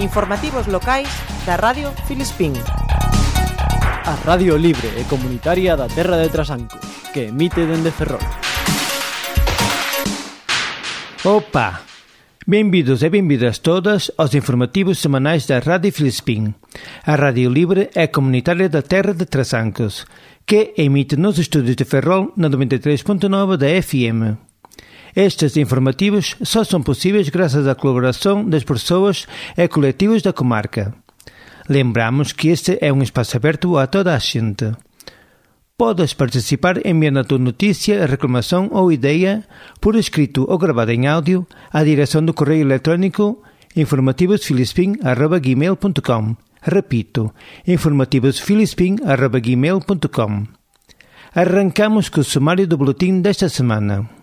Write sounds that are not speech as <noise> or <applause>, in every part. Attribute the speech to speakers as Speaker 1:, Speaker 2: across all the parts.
Speaker 1: Informativos locais da Radio Filispín.
Speaker 2: A Radio Libre e Comunitaria da Terra de Trasancos, que emite dende Ferrol.
Speaker 3: Opa! Benvidos e benvidas todas aos informativos semanais da Radio Filispín, a Radio Libre e Comunitária da Terra de Trasancos, que emite nos estúdios de Ferrol na 93.9 da FM. Estes informativos só são possíveis graças à colaboração das pessoas e coletivos da comarca. Lembramos que este é um espaço aberto a toda a gente. Podes participar enviando a tua notícia, reclamação ou ideia por escrito ou gravado em áudio à direção do correio eletrónico informativosfilispin.gmail.com Repito, informativosfilispin.gmail.com Arrancamos com o sumário do boletim desta semana.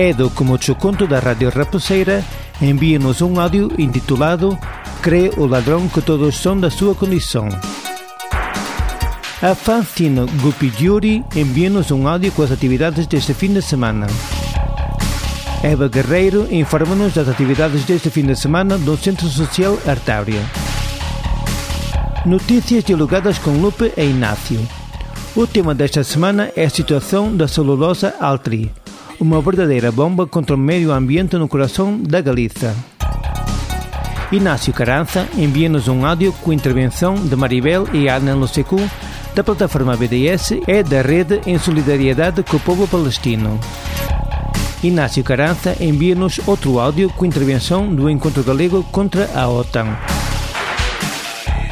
Speaker 3: Edo, como conto da Rádio Raposeira, envia-nos um áudio intitulado Crê o ladrão que todos são da sua condição. A Fantino Gupidiuri envia-nos um áudio com as atividades deste fim de semana. Eva Guerreiro informa-nos das atividades deste fim de semana do Centro Social Artária. Notícias dialogadas com Lupe e Inácio. O tema desta semana é a situação da celulosa Altri, uma verdadeira bomba contra o meio ambiente no coração da Galiza. Inácio Carança envia-nos um áudio com intervenção de Maribel e Ana Lusecu, da plataforma BDS e da Rede em Solidariedade com o Povo Palestino. Inácio Carança envia-nos outro áudio com intervenção do Encontro Galego contra a OTAN.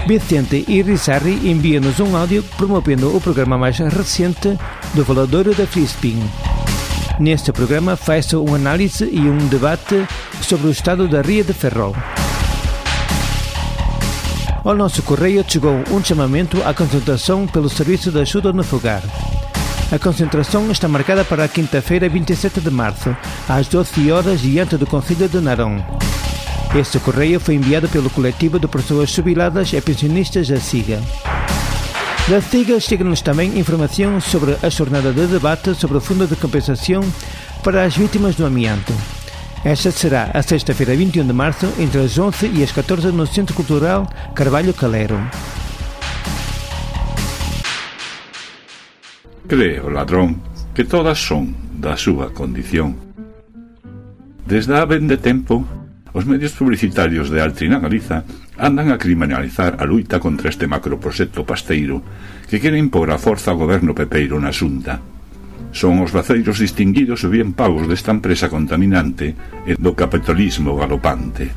Speaker 3: Vicente Irizarri envia-nos um áudio promovendo o programa mais recente do Valadouro da Frispin. Neste programa faz-se uma análise e um debate sobre o estado da Ria de Ferrol. Ao nosso correio chegou um chamamento à concentração pelo Serviço de Ajuda no Fogar. A concentração está marcada para a quinta-feira, 27 de março, às 12 horas, diante do Conselho de Narão. Este correio foi enviado pelo coletivo de pessoas jubiladas e pensionistas da SIGA. Da SIGA chega-nos também informação sobre a jornada de debate sobre o Fundo de Compensação para as Vítimas do Amianto. Esta será a sexta-feira, 21 de março, entre as 11 e as 14 no Centro Cultural Carvalho Calero.
Speaker 4: Cree o ladrón que todas son da súa condición. Desde a ben de tempo, os medios publicitarios de Altri na Galiza andan a criminalizar a luita contra este macroproxecto pasteiro que quere impor a forza ao goberno pepeiro na xunta. Son os vaceiros distinguidos e bien pagos desta empresa contaminante e do capitalismo galopante.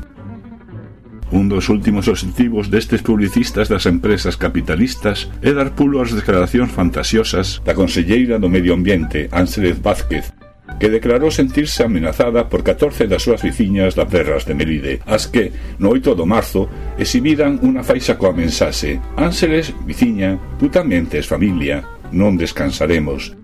Speaker 4: Un dos últimos objetivos destes publicistas das empresas capitalistas é dar pulo ás declaracións fantasiosas da conselleira do Medio Ambiente, Ángeles Vázquez, que declarou sentirse amenazada por 14 das súas veciñas das Terras de Melide, as que, no 8 do marzo, exhibiran unha faixa coa mensaxe «Ánseles, veciña, tú tamén tes familia, non descansaremos».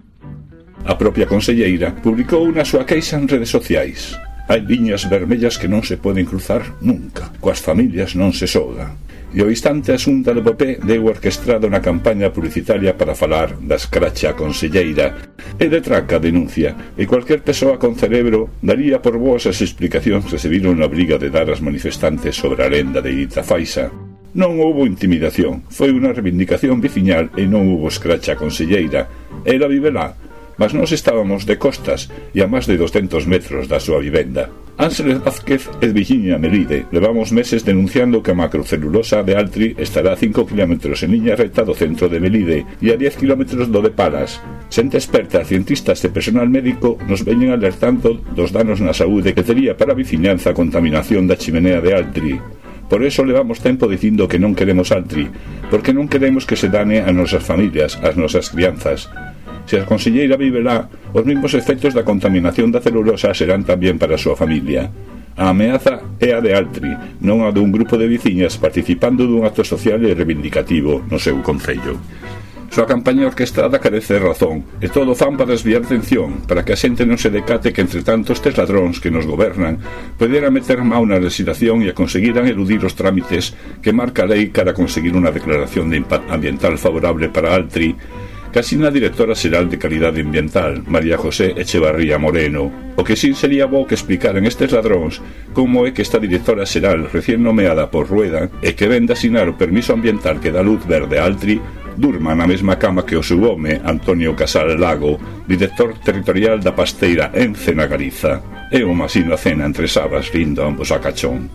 Speaker 4: A propia conselleira publicou unha súa queixa en redes sociais. Hai liñas vermellas que non se poden cruzar nunca. Coas familias non se soga. E o instante a xunta do PP deu orquestrada unha campaña publicitaria para falar da escracha conselleira e de traca denuncia e cualquier persoa con cerebro daría por boas as explicacións que se viron na briga de dar as manifestantes sobre a lenda de Irita Faisa. Non houbo intimidación, foi unha reivindicación viciñal e non houbo escracha conselleira. Ela vive lá, mas nós estábamos de costas e a máis de 200 metros da súa vivenda. Ángeles Vázquez e Virginia Melide levamos meses denunciando que a macrocelulosa de Altri estará a 5 km en liña recta do centro de Melide e a 10 km do de Palas. Xente experta, cientistas e personal médico nos veñen alertando dos danos na saúde que tería para a vicinanza a contaminación da chimenea de Altri. Por eso levamos tempo dicindo que non queremos Altri, porque non queremos que se dane a nosas familias, as nosas crianzas. Se a conselleira viverá, os mesmos efectos da contaminación da celulosa serán tamén para a súa familia. A ameaza é a de Altri, non a dun grupo de veciñas participando dun acto social e reivindicativo no seu concello. Súa campaña orquestrada carece de razón e todo fan para desviar atención, para que a xente non se decate que entre tanto estes ladróns que nos gobernan poderan meter má na legislación e a conseguiran eludir os trámites que marca a lei para conseguir unha declaración de impacto ambiental favorable para Altri Casina directora xeral de Calidade Ambiental, María José Echevarría Moreno. O que sin sería bo que explicaran estes ladróns como é que esta directora xeral recién nomeada por Rueda e que vende asinar o permiso ambiental que dá luz verde a Altri durma na mesma cama que o seu home Antonio Casal Lago, director territorial da pasteira en Cena Galiza. É unha sino cena entre sabas rindo ambos a cachón.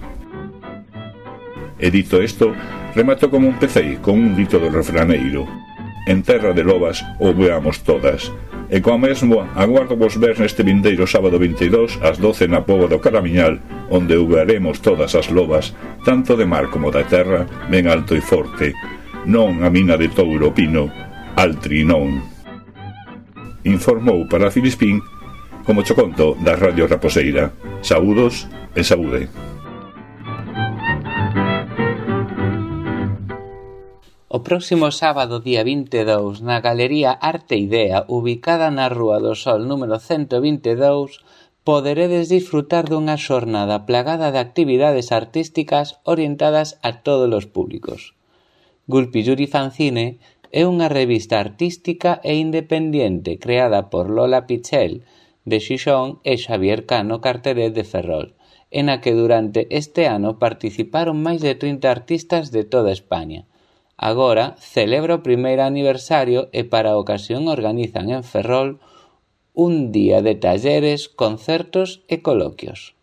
Speaker 4: E dito isto, remato como un pecei con un dito do refraneiro en Terra de Lobas ou veamos todas. E coa mesmo, aguardo vos ver neste vindeiro sábado 22 ás 12 na Pobo do Caramiñal, onde veremos todas as lobas, tanto de mar como da terra, ben alto e forte. Non a mina de touro pino, altri non. Informou para Filispín, como cho conto, da Radio Raposeira. Saúdos e saúde.
Speaker 5: O próximo sábado día vinte e dous na Galería Arte Idea, ubicada na Rúa do Sol número cento e vinte e dous, poderedes disfrutar dunha xornada plagada de actividades artísticas orientadas a todos os públicos. Gulpilluri Fanzine é unha revista artística e independiente creada por Lola Pichel de Xixón e Xavier Cano Carteret de Ferrol, en a que durante este ano participaron máis de 30 artistas de toda España – Agora celebra o primeiro aniversario e para a ocasión organizan en Ferrol un día de talleres, concertos e coloquios.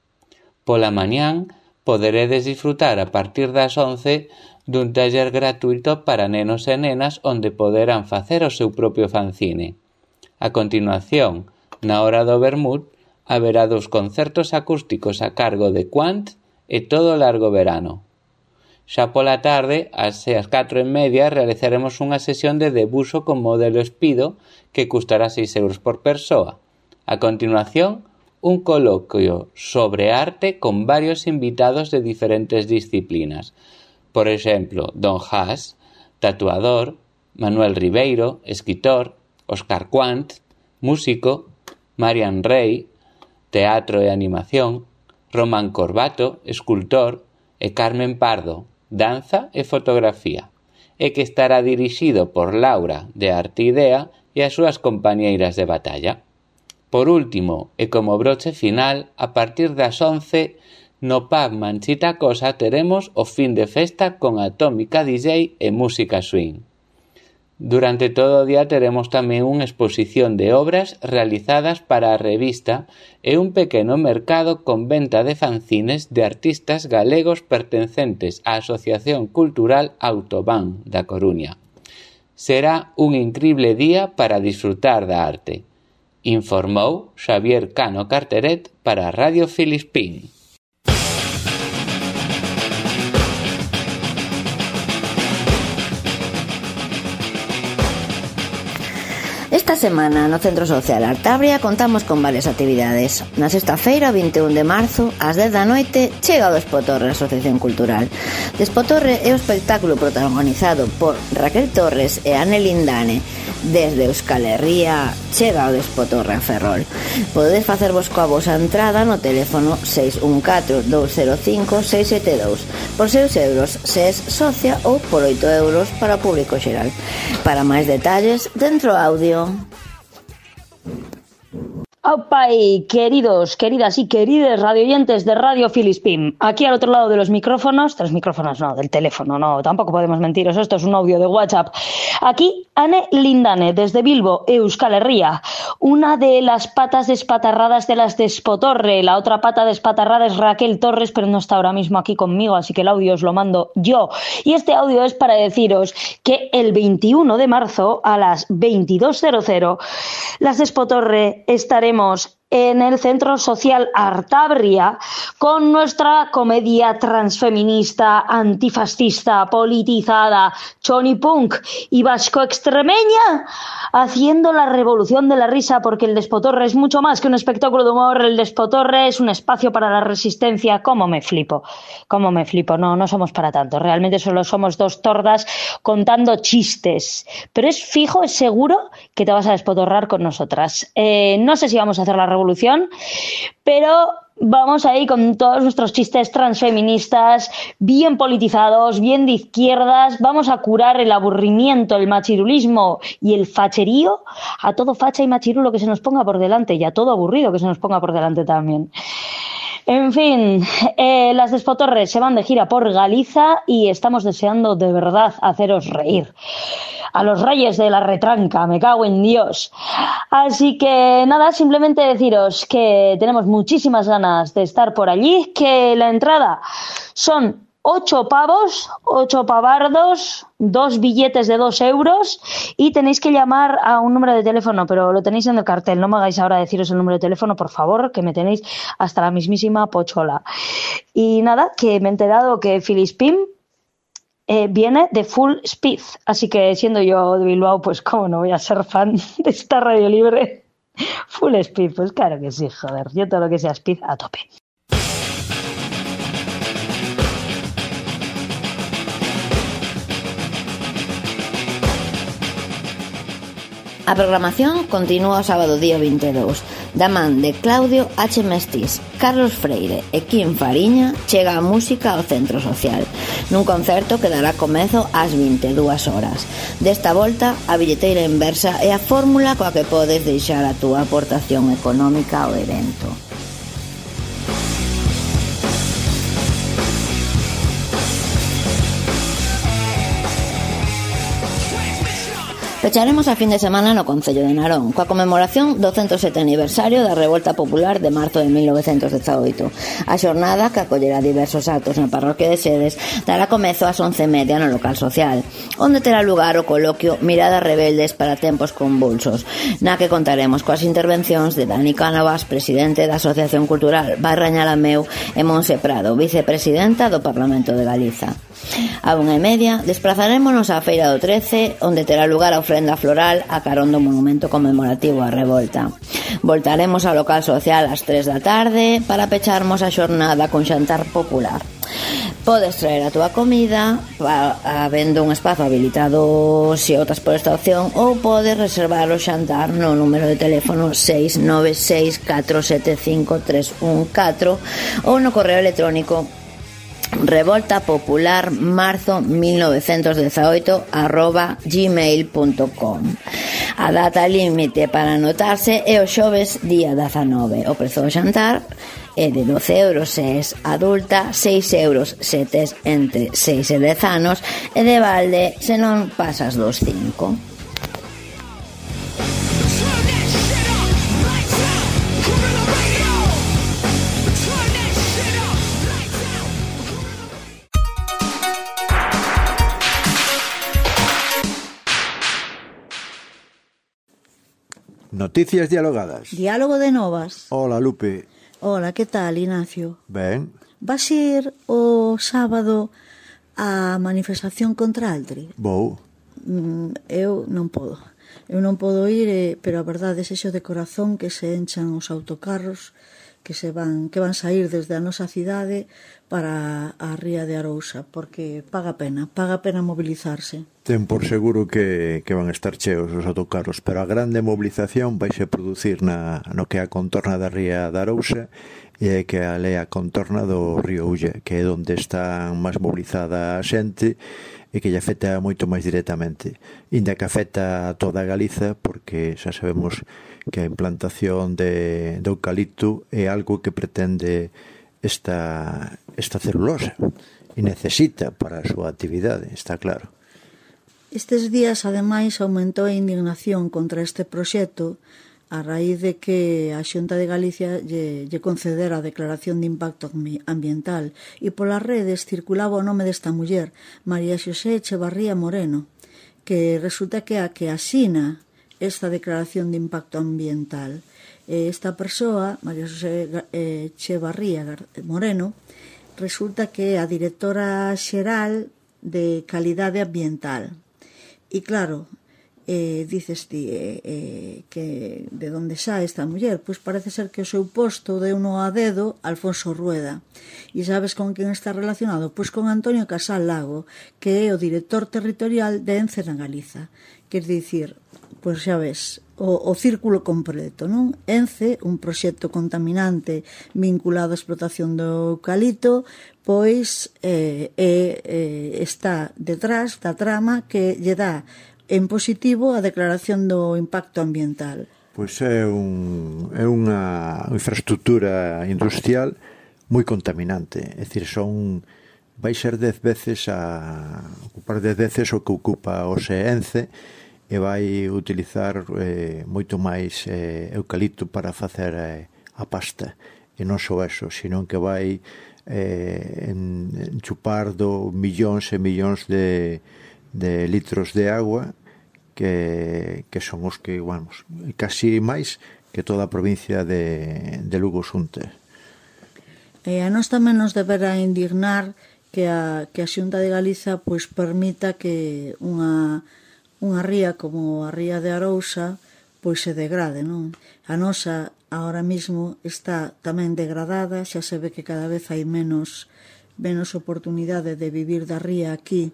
Speaker 5: Pola mañán poderedes disfrutar a partir das 11 dun taller gratuito para nenos e nenas onde poderán facer o seu propio fanzine. A continuación, na hora do vermut, haberá dos concertos acústicos a cargo de Quant e todo o largo verano. Xa pola tarde, ás as catro e media, realizaremos unha sesión de debuxo con modelo espido que custará 6 euros por persoa. A continuación, un coloquio sobre arte con varios invitados de diferentes disciplinas. Por exemplo, Don Haas, tatuador, Manuel Ribeiro, escritor, Oscar Quant, músico, Marian Rey, teatro e animación, Román Corbato, escultor, e Carmen Pardo, danza e fotografía, e que estará dirixido por Laura de Artidea e as súas compañeiras de batalla. Por último, e como broche final, a partir das 11 no pub Manchita Cosa teremos o fin de festa con Atómica DJ e música swing. Durante todo o día teremos tamén unha exposición de obras realizadas para a revista e un pequeno mercado con venta de fanzines de artistas galegos pertencentes á Asociación Cultural Autobán da Coruña. Será un incrible día para disfrutar da arte, informou Xavier Cano Carteret para Radio Filispín.
Speaker 6: semana no Centro Social Artabria contamos con varias actividades. Na sexta feira, 21 de marzo, ás 10 da noite, chega o Despotorre Asociación Cultural. Despotorre é o espectáculo protagonizado por Raquel Torres e Anne Lindane. Desde Euskal Herria chega o Despotorre a Ferrol. Podedes facervos coa vosa entrada no teléfono 614-205-672 por 6 euros se es socia ou por 8 euros para público xeral. Para máis detalles, dentro audio.
Speaker 7: Y queridos, queridas y queridos radioyentes de Radio Filispín, aquí al otro lado de los micrófonos, de los micrófonos no, del teléfono, no, tampoco podemos mentiros, esto es un audio de WhatsApp. Aquí, Anne Lindane, desde Bilbo, Euskal Herria, una de las patas despatarradas de las Despotorre, la otra pata despatarrada es Raquel Torres, pero no está ahora mismo aquí conmigo, así que el audio os lo mando yo. Y este audio es para deciros que el 21 de marzo a las 22.00, las Despotorre estaré podemos en el Centro Social Artabria con nuestra comedia transfeminista, antifascista, politizada, choni punk y vasco extremeña, haciendo la revolución de la risa porque el Despotorre es mucho más que un espectáculo de humor, el Despotorre es un espacio para la resistencia, como me flipo, como me flipo, no, no somos para tanto, realmente solo somos dos tordas contando chistes, pero es fijo, es seguro que te vas a despotorrar con nosotras. Eh, no sé si vamos a hacer la revolución revolución, pero vamos ahí con todos nuestros chistes transfeministas, bien politizados, bien de izquierdas, vamos a curar el aburrimiento, el machirulismo y el facherío a todo facha y machirulo que se nos ponga por delante y a todo aburrido que se nos ponga por delante también. En fin, eh, las despotorres se van de gira por Galiza y estamos deseando de verdad haceros reír. A los reyes de la retranca, me cago en Dios. Así que nada, simplemente deciros que tenemos muchísimas ganas de estar por allí, que la entrada son ocho pavos, ocho pavardos, dos billetes de dos euros y tenéis que llamar a un número de teléfono, pero lo tenéis en el cartel. No me hagáis ahora deciros el número de teléfono, por favor, que me tenéis hasta la mismísima pochola. Y nada, que me he enterado que Phyllis Pim eh, viene de Full Speed, así que siendo yo de Bilbao, pues cómo no voy a ser fan de esta radio libre. <laughs> Full Speed, pues claro que sí, joder, yo todo lo que sea Speed a tope.
Speaker 6: A programación continúa o sábado día 22 da man de Claudio H. Mestiz, Carlos Freire e Kim Fariña chega a música ao Centro Social nun concerto que dará comezo ás 22 horas. Desta volta, a billeteira inversa é a fórmula coa que podes deixar a túa aportación económica ao evento. Pecharemos a fin de semana no Concello de Narón coa conmemoración do 107 aniversario da Revolta Popular de marzo de 1918. A xornada que acollerá diversos actos na parroquia de Sedes dará comezo ás 11:30 no local social, onde terá lugar o coloquio Miradas rebeldes para tempos convulsos, na que contaremos coas intervencións de Dani Cánovas, presidente da Asociación Cultural Barraña Lameu e Monse Prado, vicepresidenta do Parlamento de Galiza. A unha e media desplazarémonos á Feira do 13 onde terá lugar a ofrenda floral a carón do monumento conmemorativo á revolta. Voltaremos ao local social ás 3 da tarde para pecharmos a xornada con xantar popular. Podes traer a túa comida habendo un espazo habilitado se optas por esta opción ou podes reservar o xantar no número de teléfono 696475314 ou no correo electrónico revolta popular marzo 1918 arroba gmail.com A data límite para anotarse é o xoves día 19 O prezo do xantar é de 12 euros se és adulta 6 euros se tes entre 6 e 10 anos e de balde se non pasas dos 5
Speaker 8: Noticias dialogadas.
Speaker 9: Diálogo de novas.
Speaker 8: Hola, Lupe.
Speaker 9: Hola, que tal, Ignacio?
Speaker 8: Ben.
Speaker 9: Vas ir o sábado a manifestación contra Altri?
Speaker 8: Vou.
Speaker 9: Mm, eu non podo. Eu non podo ir, eh, pero a verdade é xo de corazón que se enchan os autocarros que se van que van sair desde a nosa cidade para a ría de Arousa, porque paga pena, paga pena mobilizarse.
Speaker 8: Ten por seguro que, que van estar cheos os autocarros, pero a grande mobilización vai se producir na, no que é a contorna da ría de Arousa e que a lea contorna do río Ulla, que é onde está máis mobilizada a xente e que lle afecta moito máis directamente. Inda que afecta a toda Galiza, porque xa sabemos que a implantación de, de eucalipto é algo que pretende esta, esta celulosa e necesita para a súa actividade, está claro.
Speaker 9: Estes días, ademais, aumentou a indignación contra este proxecto a raíz de que a Xunta de Galicia lle, lle concedera a declaración de impacto ambiental e polas redes circulaba o nome desta muller, María Xosé Echevarría Moreno, que resulta que a que asina esta declaración de impacto ambiental. Esta persoa, María Xosé Echevarría Moreno, resulta que é a directora xeral de calidade ambiental. E claro, eh, dices ti eh, eh, que de onde xa esta muller pois parece ser que o seu posto deu no a dedo Alfonso Rueda e sabes con quen está relacionado? pois con Antonio Casal Lago que é o director territorial de Ence na Galiza quer dicir, pois xa ves o, o círculo completo, non? Ence, un proxecto contaminante vinculado á explotación do eucalipto, pois eh, eh, está detrás da trama que lle dá en positivo a declaración do impacto ambiental.
Speaker 8: Pois é, un, é unha infraestructura industrial moi contaminante, é dicir, son vai ser 10 veces a ocupar 10 veces o que ocupa o Seence e vai utilizar eh, moito máis eh, eucalipto para facer eh, a pasta e non só eso, sino que vai eh, en, en chupar do millóns e millóns de, de litros de agua que, que son os que, vamos, casi máis que toda a provincia de, de Lugo Xunte.
Speaker 9: E a nós tamén nos deberá indignar que a, que a Xunta de Galiza pois permita que unha, unha ría como a ría de Arousa pois se degrade, non? A nosa ahora mismo está tamén degradada, xa se ve que cada vez hai menos menos oportunidade de vivir da ría aquí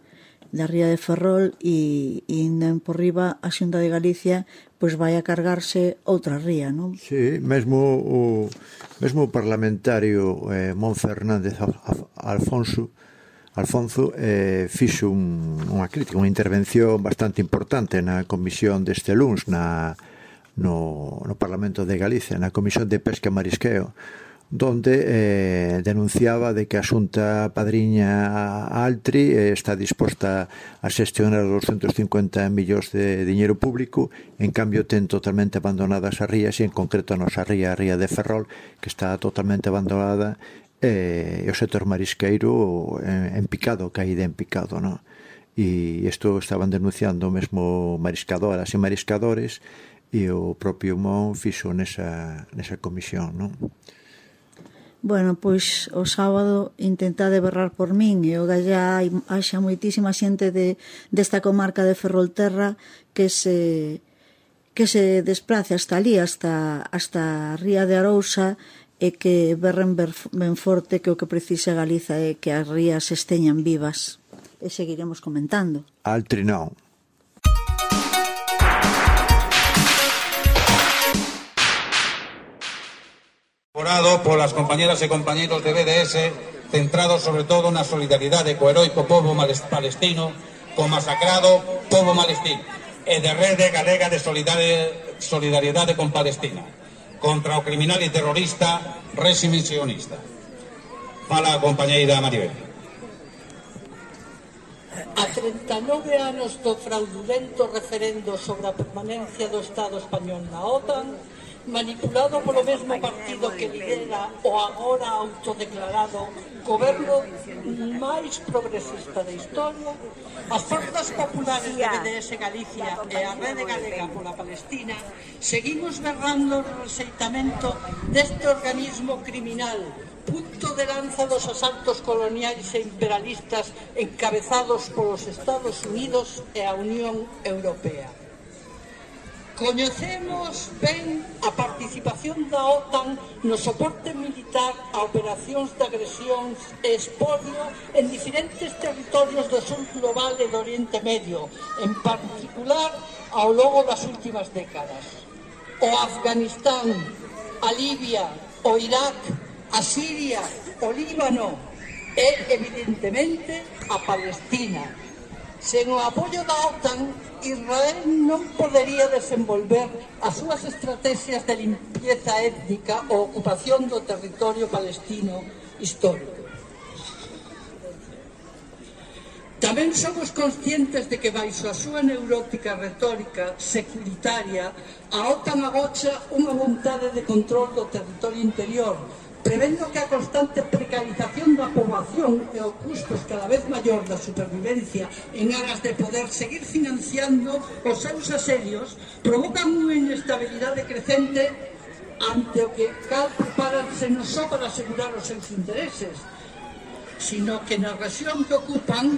Speaker 9: da Ría de Ferrol e, e ainda por riba a Xunta de Galicia pois vai a cargarse outra ría, non?
Speaker 8: Sí, mesmo o mesmo o parlamentario eh, Mon Fernández Alfonso Alfonso eh, fixo un, unha crítica, unha intervención bastante importante na comisión deste luns na, no, no Parlamento de Galicia, na Comisión de Pesca e Marisqueo, donde eh, denunciaba de que a Xunta Padriña Altri eh, está disposta a xestionar 250 millóns de diñeiro público, en cambio ten totalmente abandonadas as rías e en concreto a nosa ría, a ría de Ferrol, que está totalmente abandonada eh, e o sector marisqueiro en, en picado, caída en picado, non? E isto estaban denunciando mesmo mariscadoras e mariscadores e o propio Mon fixo nesa, nesa comisión, non?
Speaker 9: Bueno, pois o sábado intentade berrar por min e o gallá haxa moitísima xente de, desta comarca de Ferrolterra que se que se desplace hasta ali, hasta, hasta a Ría de Arousa e que berren ber, ben forte que o que precisa Galiza é que as rías esteñan vivas. E seguiremos comentando.
Speaker 8: Altri non.
Speaker 10: elaborado polas compañeras e compañeiros de BDS centrado sobre todo na solidaridade co heroico povo palestino co masacrado povo palestino e de Rede Galega de Solidariedade con Palestina contra o criminal e terrorista réxime sionista. Fala a compañeira Maribel.
Speaker 11: A 39 anos do fraudulento referendo sobre a permanencia do Estado español na OTAN, manipulado polo mesmo partido que lidera o agora autodeclarado goberno máis progresista da historia, as forzas populares de BDS Galicia e a Rede Galega pola Palestina seguimos berrando o reseitamento deste organismo criminal punto de lanza dos asaltos coloniais e imperialistas encabezados polos Estados Unidos e a Unión Europea. Coñecemos ben a participación da OTAN no soporte militar a operacións de agresións e expolio en diferentes territorios do sur global e do Oriente Medio, en particular ao longo das últimas décadas. O Afganistán, a Libia, o Irak, a Siria, o Líbano e, evidentemente, a Palestina, Sen o apoio da OTAN, Israel non podería desenvolver as súas estrategias de limpieza étnica ou ocupación do territorio palestino histórico. Tamén somos conscientes de que baixo a súa neurótica retórica securitaria a OTAN agocha unha vontade de control do territorio interior prevendo que a constante precarización da poboación e o custos cada vez maior da supervivencia en aras de poder seguir financiando os seus asedios provocan unha inestabilidade crecente ante o que cal prepararse non só para asegurar os seus intereses, sino que na región que ocupan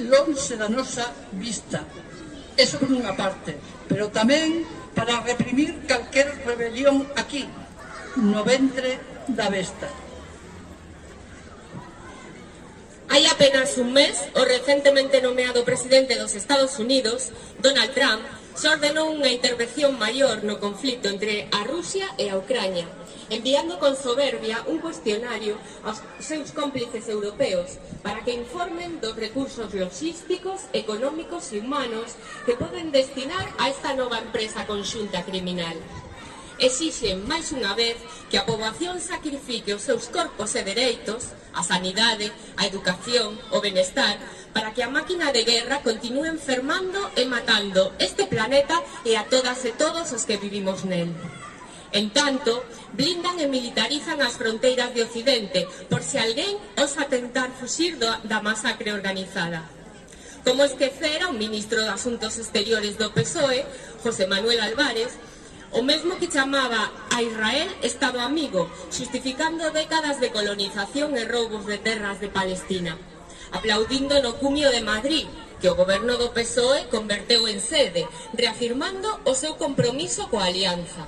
Speaker 11: lonxe da nosa vista. Eso por unha parte, pero tamén para reprimir calquer rebelión aquí, no ventre da besta.
Speaker 12: Hai apenas un mes, o recentemente nomeado presidente dos Estados Unidos, Donald Trump, se ordenou unha intervención maior no conflito entre a Rusia e a Ucrania, enviando con soberbia un cuestionario aos seus cómplices europeos para que informen dos recursos logísticos, económicos e humanos que poden destinar a esta nova empresa conxunta criminal exixen máis unha vez que a poboación sacrifique os seus corpos e dereitos, a sanidade, a educación, o benestar, para que a máquina de guerra continúe enfermando e matando este planeta e a todas e todos os que vivimos nel. En tanto, blindan e militarizan as fronteiras de Occidente por se alguén osa tentar fuxir da masacre organizada. Como esquecera o ministro de Asuntos Exteriores do PSOE, José Manuel Álvarez, O mesmo que chamaba a Israel Estado amigo, xustificando décadas de colonización e roubos de terras de Palestina. Aplaudindo no cumio de Madrid, que o goberno do PSOE converteu en sede, reafirmando o seu compromiso coa alianza.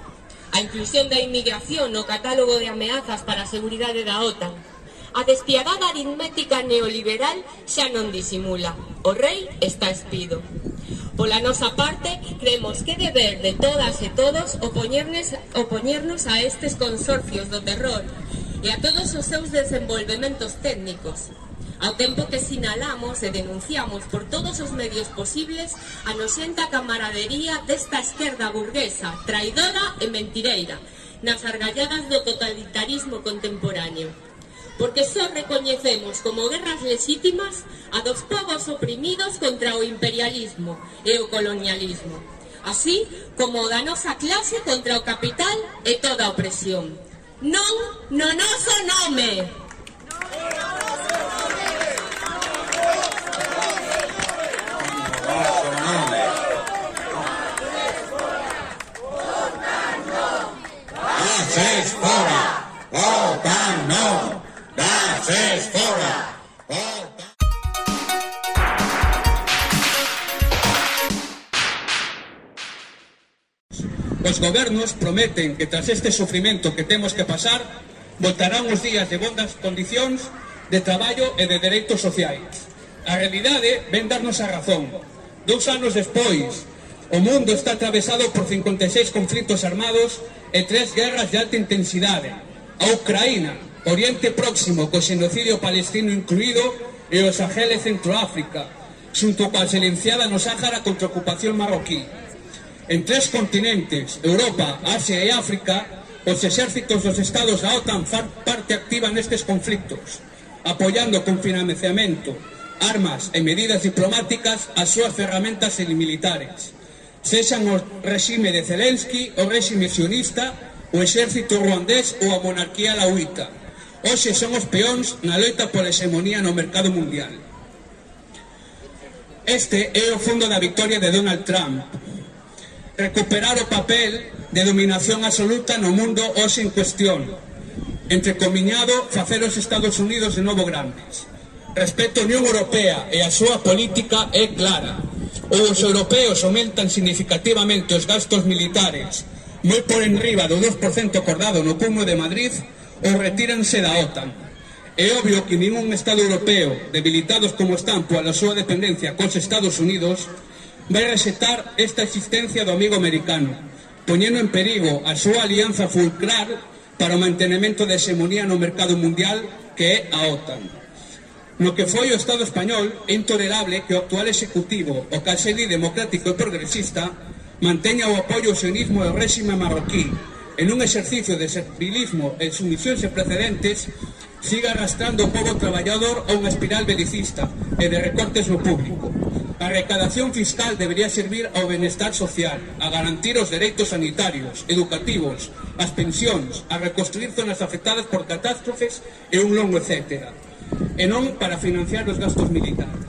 Speaker 12: A inclusión da inmigración no catálogo de ameazas para a seguridade da OTAN. A despiadada aritmética neoliberal xa non disimula. O rei está espido. Pola nosa parte, cremos que deber de todas e todos opoñernos, opoñernos a estes consorcios do terror e a todos os seus desenvolvementos técnicos, ao tempo que sinalamos e denunciamos por todos os medios posibles a noxenta camaradería desta esquerda burguesa, traidora e mentireira, nas argalladas do totalitarismo contemporáneo porque só recoñecemos como guerras lexítimas a dos povos oprimidos contra o imperialismo e o colonialismo, así como da nosa clase contra o capital e toda a opresión. Non no noso nome!
Speaker 10: Vocês foram! Volta! tres, fora! Os gobernos prometen que tras este sofrimento que temos que pasar voltarán os días de bondas condicións de traballo e de dereitos sociais. A realidade ven darnos a razón. Dous anos despois, o mundo está atravesado por 56 conflitos armados e tres guerras de alta intensidade. A Ucraína, Oriente Próximo, co xenocidio palestino incluído, e o Sahel e Centroáfrica, xunto coa silenciada no Sáhara contra a ocupación marroquí. En tres continentes, Europa, Asia e África, os exércitos dos estados da OTAN fan parte activa nestes conflictos, apoiando con financiamento, armas e medidas diplomáticas as súas ferramentas e militares. Sexan o regime de Zelensky, o regime sionista, o exército ruandés ou a monarquía lauita. Hoxe son os peóns na loita pola hexemonía no mercado mundial. Este é o fondo da victoria de Donald Trump. Recuperar o papel de dominación absoluta no mundo hoxe en cuestión. Entre comiñado, facer os Estados Unidos de novo grandes. Respecto a Unión Europea e a súa política é clara. Ou os europeos aumentan significativamente os gastos militares moi por enriba do 2% acordado no Cumo de Madrid ou retíranse da OTAN. É obvio que ningún Estado europeo, debilitados como están pola súa dependencia cos Estados Unidos, vai rexetar esta existencia do amigo americano, poñendo en perigo a súa alianza fulcral para o mantenimento da hexemonía no mercado mundial que é a OTAN. No que foi o Estado español, é intolerable que o actual executivo, o calcedi democrático e progresista, manteña o apoio ao sionismo do réxime marroquí, en un exercicio de servilismo e sumisión sen precedentes, siga arrastrando o povo traballador a unha espiral belicista e de recortes no público. A recadación fiscal debería servir ao benestar social, a garantir os dereitos sanitarios, educativos, as pensións, a reconstruir zonas afectadas por catástrofes e un longo etcétera, e non para financiar os gastos militares.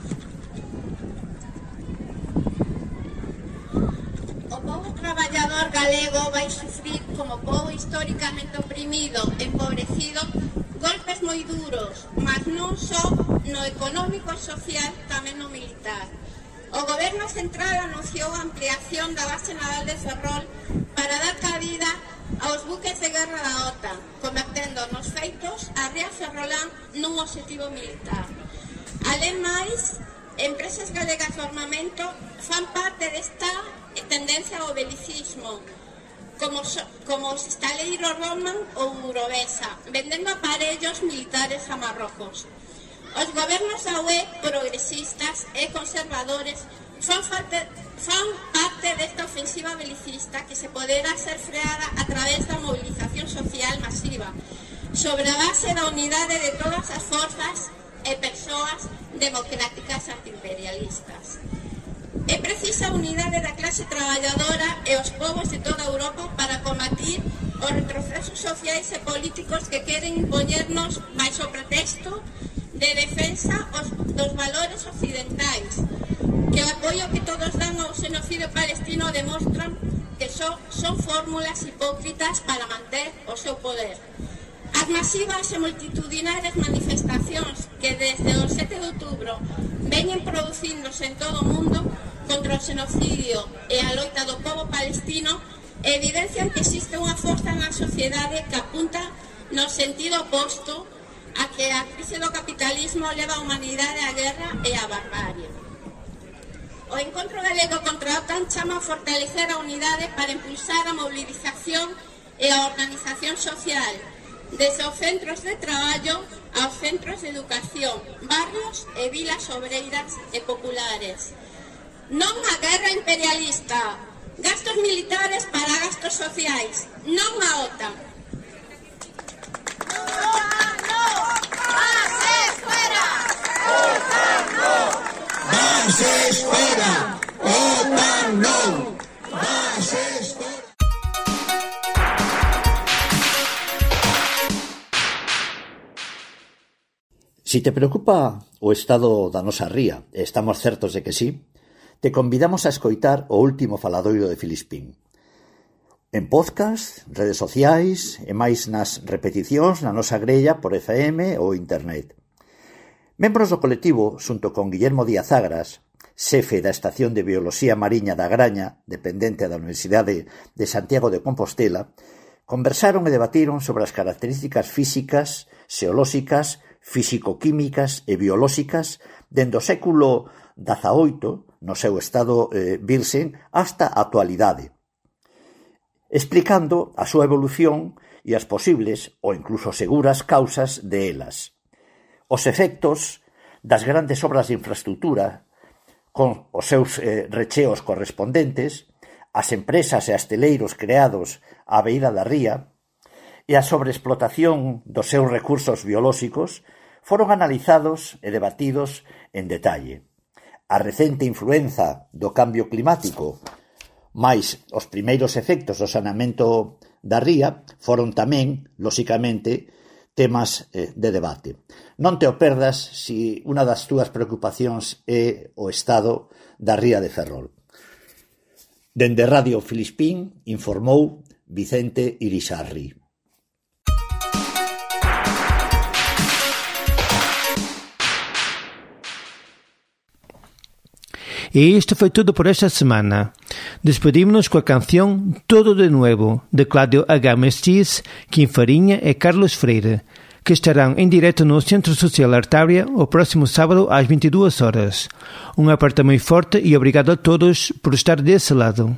Speaker 13: O povo traballador galego vai sufrir como povo históricamente oprimido, empobrecido, golpes moi duros, mas non só no económico e social, tamén no militar. O Goberno Central anunciou a ampliación da base naval de Ferrol para dar cabida aos buques de guerra da OTAN, convertendo nos feitos a Ría Ferrolán nun objetivo militar. Alén máis, empresas galegas de armamento fan parte desta tendencia ao belicismo, como, so, como Staleiro Roman ou Urovesa, vendendo aparellos militares a Marrocos. Os gobernos da UE progresistas e conservadores son parte, son parte desta ofensiva belicista que se poderá ser freada a través da movilización social masiva sobre a base da unidade de todas as forzas e persoas democráticas antiimperialistas. É precisa a unidade da clase traballadora e os povos de toda Europa para combatir os retrocesos sociais e políticos que queren impoñernos baixo pretexto de defensa os, dos valores occidentais, que o apoio que todos dan ao xenocidio palestino demostran que son, son fórmulas hipócritas para manter o seu poder. As masivas e multitudinarias manifestacións que desde o 7 de outubro veñen producíndose en todo o mundo contra o xenocidio e a loita do povo palestino evidencian que existe unha forza na sociedade que apunta no sentido oposto a que a crise do capitalismo leva a humanidade á guerra e á barbarie. O encontro galego contra a OTAN chama a fortalecer a unidade para impulsar a mobilización e a organización social, Desde os centros de traballo aos centros de educación, barrios e vilas obreiras e populares. Non a guerra imperialista, gastos militares para gastos sociais, non a OTAN,
Speaker 14: Si te preocupa o estado da nosa ría, e estamos certos de que sí, te convidamos a escoitar o último faladoiro de Filispín. En podcast, redes sociais e máis nas repeticións na nosa grella por FM ou internet. Membros do colectivo, xunto con Guillermo Díaz Agras, xefe da Estación de Bioloxía Mariña da Graña, dependente da Universidade de Santiago de Compostela, conversaron e debatiron sobre as características físicas, xeolóxicas físico-químicas e biolóxicas dende o século XVIII, no seu estado eh, virxen, hasta a actualidade, explicando a súa evolución e as posibles ou incluso seguras causas de elas. Os efectos das grandes obras de infraestructura con os seus eh, recheos correspondentes, as empresas e asteleiros creados á beira da ría, e a sobreexplotación dos seus recursos biolóxicos foron analizados e debatidos en detalle. A recente influenza do cambio climático máis os primeiros efectos do sanamento da ría foron tamén, lóxicamente, temas eh, de debate. Non te o perdas si unha das túas preocupacións é o estado da ría de Ferrol. Dende Radio Filispín informou Vicente Irisarri.
Speaker 3: E isto foi tudo por esta semana. Despedimos-nos com a canção Todo de Nuevo, de Cláudio H. Mestiz, Kim Farinha e Carlos Freire, que estarão em direto no Centro Social Artária o próximo sábado às 22 horas. Um aperto muito forte e obrigado a todos por estar desse lado.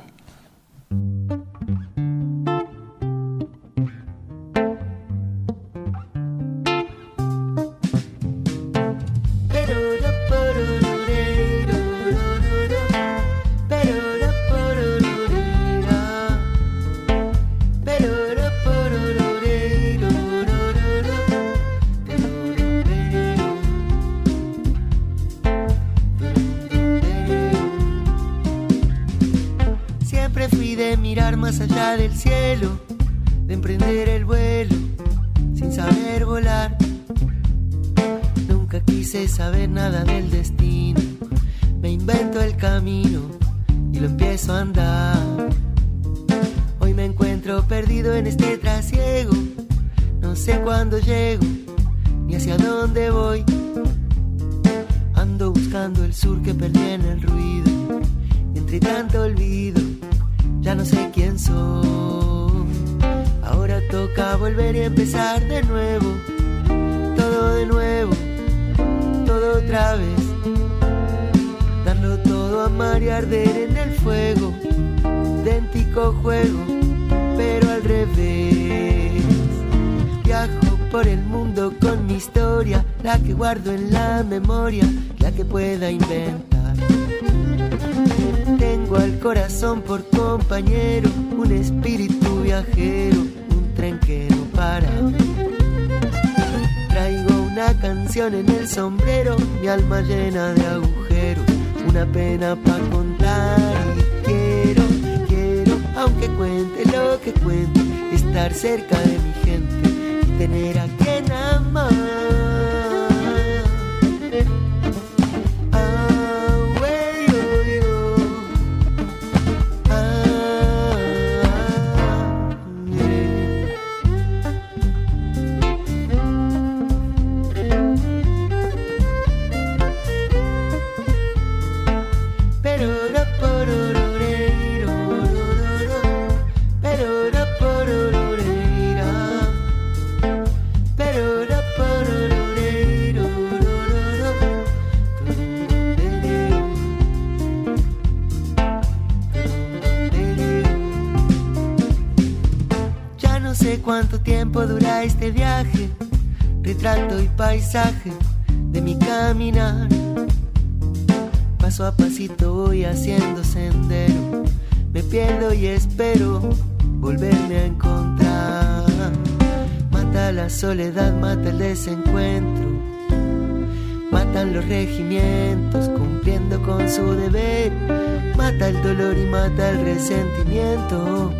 Speaker 15: Tanto olvido, ya no sé quién soy. Ahora toca volver y empezar de nuevo. Todo de nuevo, todo otra vez. Darlo todo a amar y arder en el fuego. Idéntico juego, pero al revés. Viajo por el mundo con mi historia, la que guardo en la memoria, la que pueda inventar. Al corazón por compañero, un espíritu viajero, un tren que no para. Traigo una canción en el sombrero, mi alma llena de agujeros, una pena para contar. Y quiero, quiero, aunque cuente lo que cuente, estar cerca de mi gente y tener a quien amar. Retrato y paisaje de mi caminar. Paso a pasito voy haciendo sendero, me pierdo y espero volverme a encontrar. Mata la soledad, mata el desencuentro, matan los regimientos cumpliendo con su deber, mata el dolor y mata el resentimiento,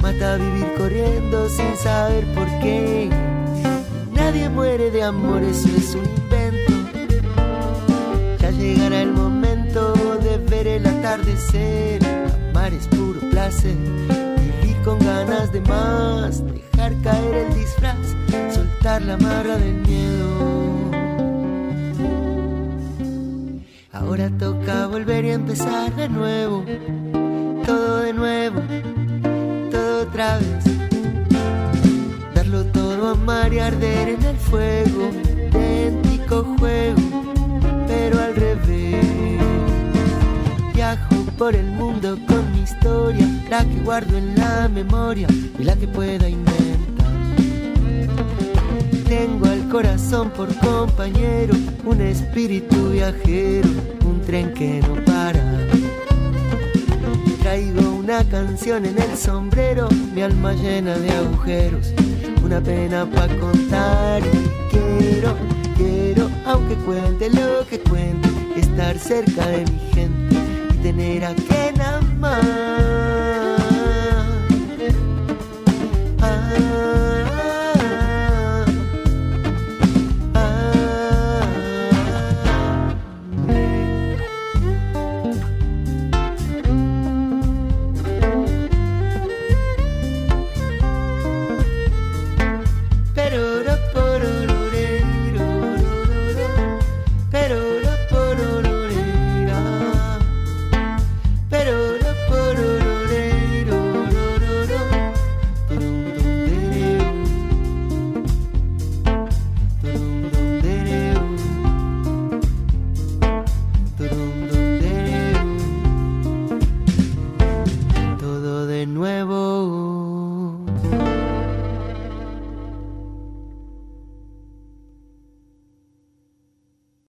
Speaker 15: mata vivir corriendo sin saber por qué. Nadie muere de amor, eso es un invento. Ya llegará el momento de ver el atardecer. Amar es puro placer. Vivir con ganas de más. Dejar caer el disfraz. Soltar la amarra del miedo. Ahora toca volver y empezar de nuevo. Todo de nuevo. Todo otra vez. Amar y arder en el fuego. Idéntico juego pero al revés. Viajo por el mundo con mi historia, la que guardo en la memoria y la que pueda inventar. Tengo al corazón por compañero, un espíritu viajero, un tren que no para. Traigo una canción en el sombrero, mi alma llena de agujeros, una pena para contar. Quiero quiero, aunque cuente lo que cuente, estar cerca de mi gente